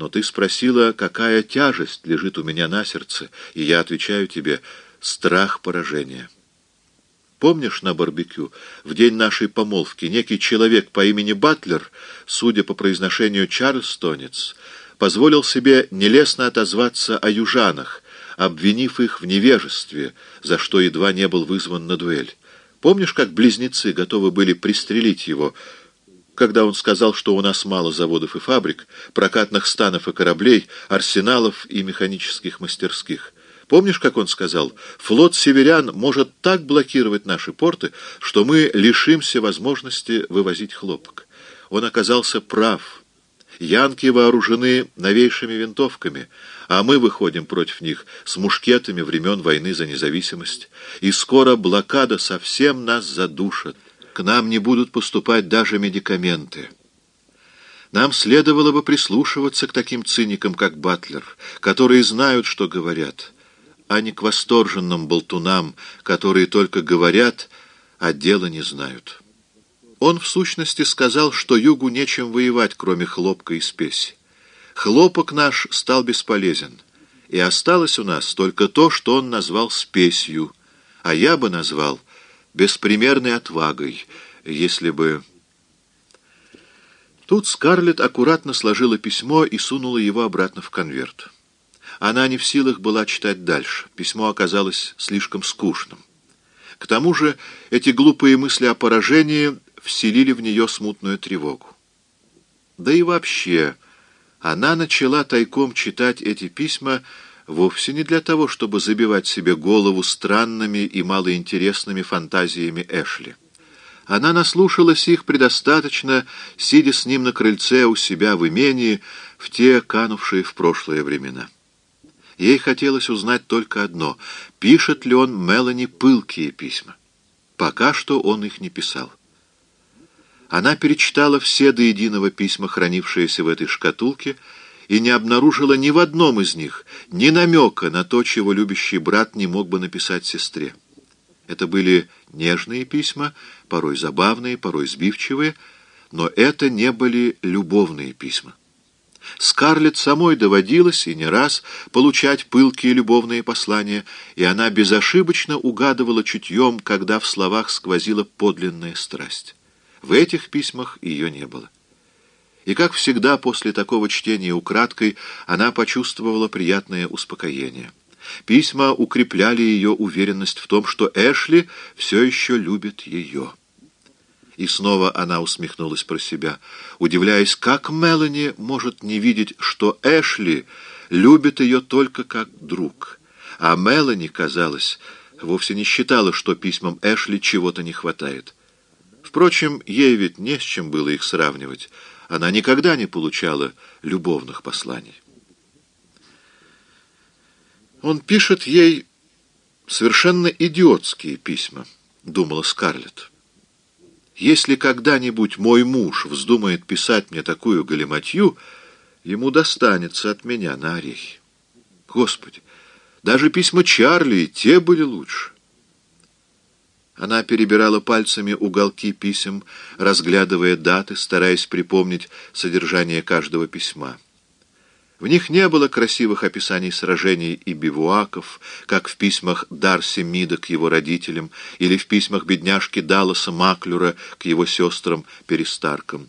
Но ты спросила, какая тяжесть лежит у меня на сердце, и я отвечаю тебе — страх поражения. Помнишь на барбекю, в день нашей помолвки, некий человек по имени Батлер, судя по произношению Чарльстонец, позволил себе нелестно отозваться о южанах, обвинив их в невежестве, за что едва не был вызван на дуэль. Помнишь, как близнецы готовы были пристрелить его, когда он сказал, что у нас мало заводов и фабрик, прокатных станов и кораблей, арсеналов и механических мастерских? Помнишь, как он сказал, флот северян может так блокировать наши порты, что мы лишимся возможности вывозить хлопок? Он оказался прав. Янки вооружены новейшими винтовками, а мы выходим против них с мушкетами времен войны за независимость. И скоро блокада совсем нас задушит. Нам не будут поступать даже медикаменты. Нам следовало бы прислушиваться к таким циникам, как Батлер, которые знают, что говорят, а не к восторженным болтунам, которые только говорят, а дела не знают». Он, в сущности, сказал, что югу нечем воевать, кроме хлопка и спеси. Хлопок наш стал бесполезен, и осталось у нас только то, что он назвал спесью, а я бы назвал беспримерной отвагой, если бы... Тут Скарлетт аккуратно сложила письмо и сунула его обратно в конверт. Она не в силах была читать дальше. Письмо оказалось слишком скучным. К тому же эти глупые мысли о поражении вселили в нее смутную тревогу. Да и вообще, она начала тайком читать эти письма вовсе не для того, чтобы забивать себе голову странными и малоинтересными фантазиями Эшли. Она наслушалась их предостаточно, сидя с ним на крыльце у себя в имении в те канувшие в прошлое времена. Ей хотелось узнать только одно — пишет ли он Мелани пылкие письма. Пока что он их не писал. Она перечитала все до единого письма, хранившиеся в этой шкатулке, и не обнаружила ни в одном из них ни намека на то, чего любящий брат не мог бы написать сестре. Это были нежные письма, порой забавные, порой сбивчивые, но это не были любовные письма. Скарлетт самой доводилось и не раз получать пылкие любовные послания, и она безошибочно угадывала чутьем, когда в словах сквозила подлинная страсть. В этих письмах ее не было. И, как всегда, после такого чтения украдкой она почувствовала приятное успокоение. Письма укрепляли ее уверенность в том, что Эшли все еще любит ее. И снова она усмехнулась про себя, удивляясь, как Мелани может не видеть, что Эшли любит ее только как друг. А Мелани, казалось, вовсе не считала, что письмам Эшли чего-то не хватает. Впрочем, ей ведь не с чем было их сравнивать. Она никогда не получала любовных посланий. Он пишет ей совершенно идиотские письма, думала Скарлетт. Если когда-нибудь мой муж вздумает писать мне такую галиматью, ему достанется от меня на орехи. Господи, даже письма Чарли и те были лучше. Она перебирала пальцами уголки писем, разглядывая даты, стараясь припомнить содержание каждого письма. В них не было красивых описаний сражений и бивуаков, как в письмах Дарси Мида к его родителям или в письмах бедняжки Далласа Маклюра к его сестрам-перестаркам.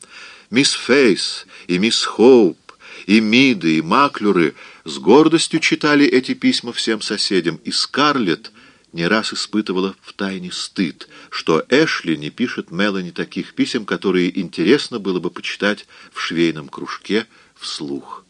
Мисс Фейс и мисс Хоуп, и Миды, и Маклюры с гордостью читали эти письма всем соседям, и Скарлетт не раз испытывала втайне стыд, что Эшли не пишет Мелани таких писем, которые интересно было бы почитать в швейном кружке вслух.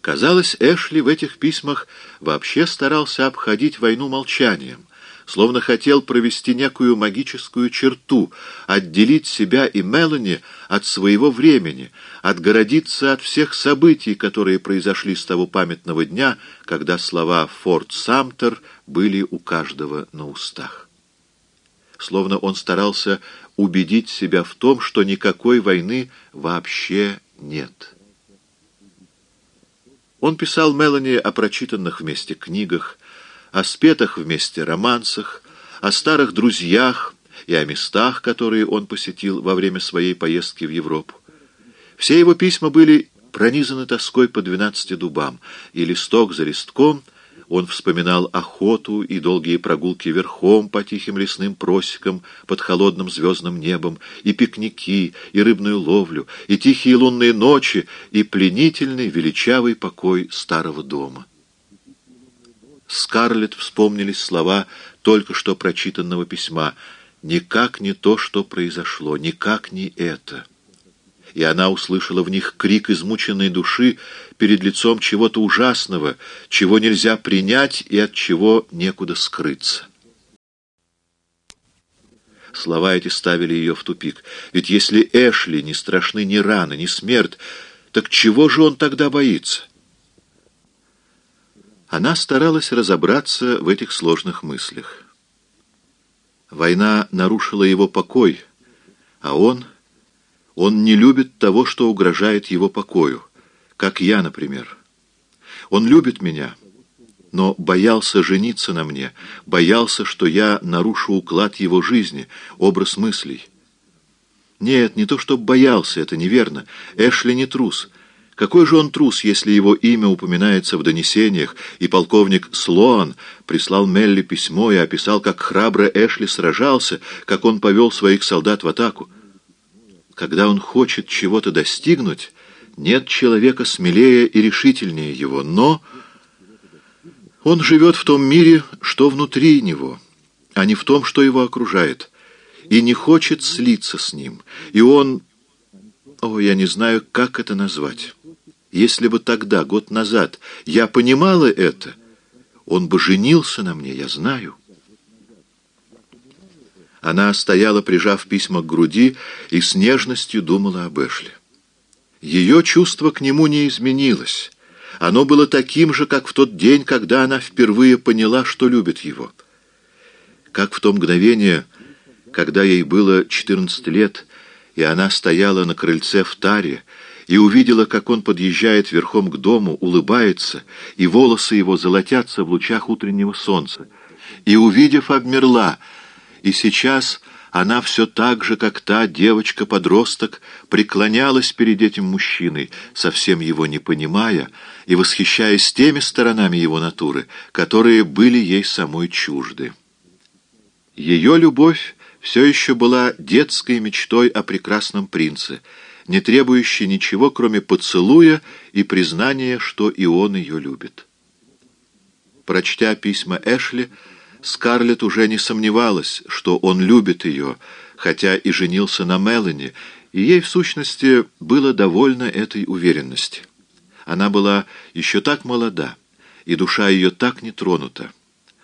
Казалось, Эшли в этих письмах вообще старался обходить войну молчанием, словно хотел провести некую магическую черту, отделить себя и Мелани от своего времени, отгородиться от всех событий, которые произошли с того памятного дня, когда слова «Форт Самтер» были у каждого на устах. Словно он старался убедить себя в том, что никакой войны вообще нет. Он писал Мелани о прочитанных вместе книгах, о спетах вместе романсах, о старых друзьях и о местах, которые он посетил во время своей поездки в Европу. Все его письма были пронизаны тоской по двенадцати дубам, и листок за листком он вспоминал охоту и долгие прогулки верхом по тихим лесным просекам под холодным звездным небом, и пикники, и рыбную ловлю, и тихие лунные ночи, и пленительный величавый покой старого дома. Скарлетт вспомнились слова только что прочитанного письма «Никак не то, что произошло, никак не это» и она услышала в них крик измученной души перед лицом чего-то ужасного, чего нельзя принять и от чего некуда скрыться. Слова эти ставили ее в тупик. Ведь если Эшли не страшны ни раны, ни смерть, так чего же он тогда боится? Она старалась разобраться в этих сложных мыслях. Война нарушила его покой, а он он не любит того, что угрожает его покою, как я, например. Он любит меня, но боялся жениться на мне, боялся, что я нарушу уклад его жизни, образ мыслей. Нет, не то чтобы боялся, это неверно. Эшли не трус. Какой же он трус, если его имя упоминается в донесениях, и полковник Слоан прислал Мелли письмо и описал, как храбро Эшли сражался, как он повел своих солдат в атаку? Когда он хочет чего-то достигнуть, нет человека смелее и решительнее его, но он живет в том мире, что внутри него, а не в том, что его окружает, и не хочет слиться с ним. И он... О, я не знаю, как это назвать. Если бы тогда, год назад, я понимала это, он бы женился на мне, я знаю. Она стояла, прижав письма к груди, и с нежностью думала об Эшли. Ее чувство к нему не изменилось. Оно было таким же, как в тот день, когда она впервые поняла, что любит его. Как в то мгновение, когда ей было 14 лет, и она стояла на крыльце в таре, и увидела, как он подъезжает верхом к дому, улыбается, и волосы его золотятся в лучах утреннего солнца, и, увидев, обмерла — и сейчас она все так же, как та девочка-подросток, преклонялась перед этим мужчиной, совсем его не понимая и восхищаясь теми сторонами его натуры, которые были ей самой чужды. Ее любовь все еще была детской мечтой о прекрасном принце, не требующей ничего, кроме поцелуя и признания, что и он ее любит. Прочтя письма Эшли, Скарлетт уже не сомневалась, что он любит ее, хотя и женился на Мелани, и ей, в сущности, было довольно этой уверенности. Она была еще так молода, и душа ее так не тронута.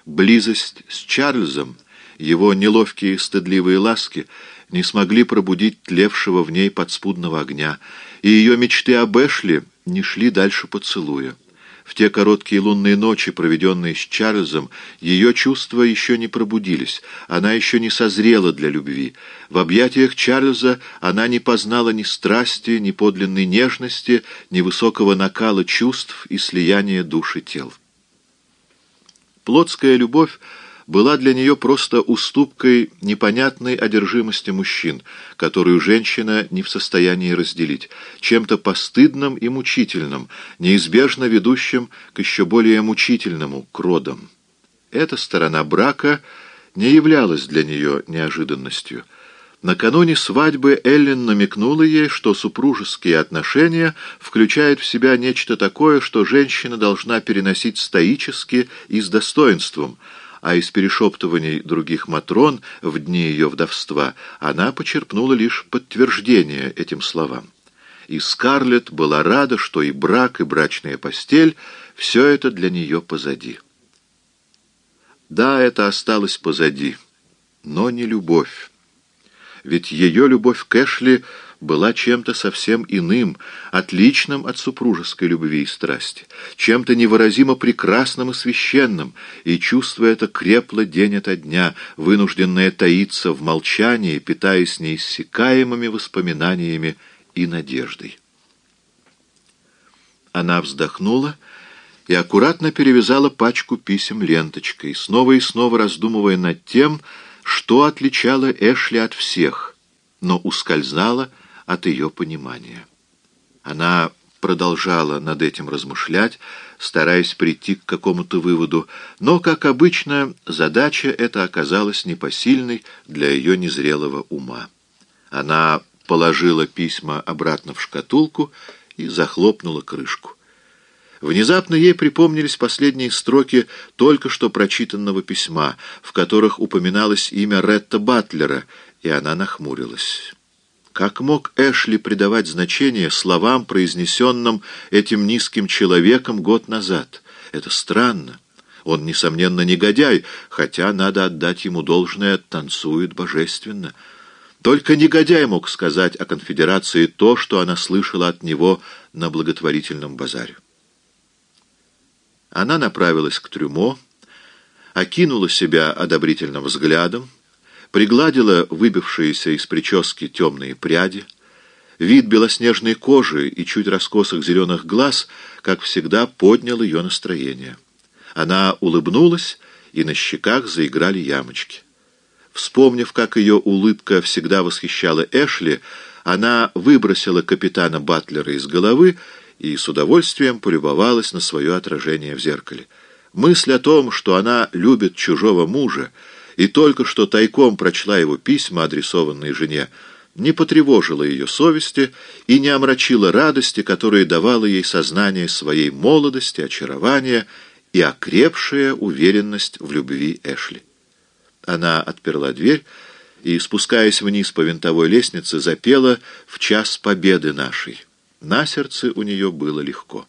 Близость с Чарльзом, его неловкие стыдливые ласки не смогли пробудить тлевшего в ней подспудного огня, и ее мечты об Эшли не шли дальше поцелуя. В те короткие лунные ночи, проведенные с Чарльзом, ее чувства еще не пробудились, она еще не созрела для любви. В объятиях Чарльза она не познала ни страсти, ни подлинной нежности, ни высокого накала чувств и слияния души тел. Плотская любовь была для нее просто уступкой непонятной одержимости мужчин, которую женщина не в состоянии разделить, чем-то постыдным и мучительным, неизбежно ведущим к еще более мучительному, к родам. Эта сторона брака не являлась для нее неожиданностью. Накануне свадьбы Эллен намекнула ей, что супружеские отношения включают в себя нечто такое, что женщина должна переносить стоически и с достоинством – а из перешептываний других Матрон в дни ее вдовства она почерпнула лишь подтверждение этим словам. И Скарлетт была рада, что и брак, и брачная постель — все это для нее позади. Да, это осталось позади, но не любовь. Ведь ее любовь к Эшли — была чем-то совсем иным, отличным от супружеской любви и страсти, чем-то невыразимо прекрасным и священным, и чувство это крепло день ото дня, вынужденное таиться в молчании, питаясь неиссякаемыми воспоминаниями и надеждой. Она вздохнула и аккуратно перевязала пачку писем ленточкой, снова и снова раздумывая над тем, что отличало Эшли от всех, но ускользала от ее понимания. Она продолжала над этим размышлять, стараясь прийти к какому-то выводу, но, как обычно, задача эта оказалась непосильной для ее незрелого ума. Она положила письма обратно в шкатулку и захлопнула крышку. Внезапно ей припомнились последние строки только что прочитанного письма, в которых упоминалось имя Ретта Батлера, и она нахмурилась. Как мог Эшли придавать значение словам, произнесенным этим низким человеком год назад? Это странно. Он, несомненно, негодяй, хотя, надо отдать ему должное, танцует божественно. Только негодяй мог сказать о конфедерации то, что она слышала от него на благотворительном базаре. Она направилась к трюмо, окинула себя одобрительным взглядом, пригладила выбившиеся из прически темные пряди. Вид белоснежной кожи и чуть раскосых зеленых глаз, как всегда, поднял ее настроение. Она улыбнулась, и на щеках заиграли ямочки. Вспомнив, как ее улыбка всегда восхищала Эшли, она выбросила капитана Батлера из головы и с удовольствием полюбовалась на свое отражение в зеркале. Мысль о том, что она любит чужого мужа, и только что тайком прочла его письма, адресованные жене, не потревожила ее совести и не омрачила радости, которые давало ей сознание своей молодости, очарования и окрепшая уверенность в любви Эшли. Она отперла дверь и, спускаясь вниз по винтовой лестнице, запела «В час победы нашей». На сердце у нее было легко.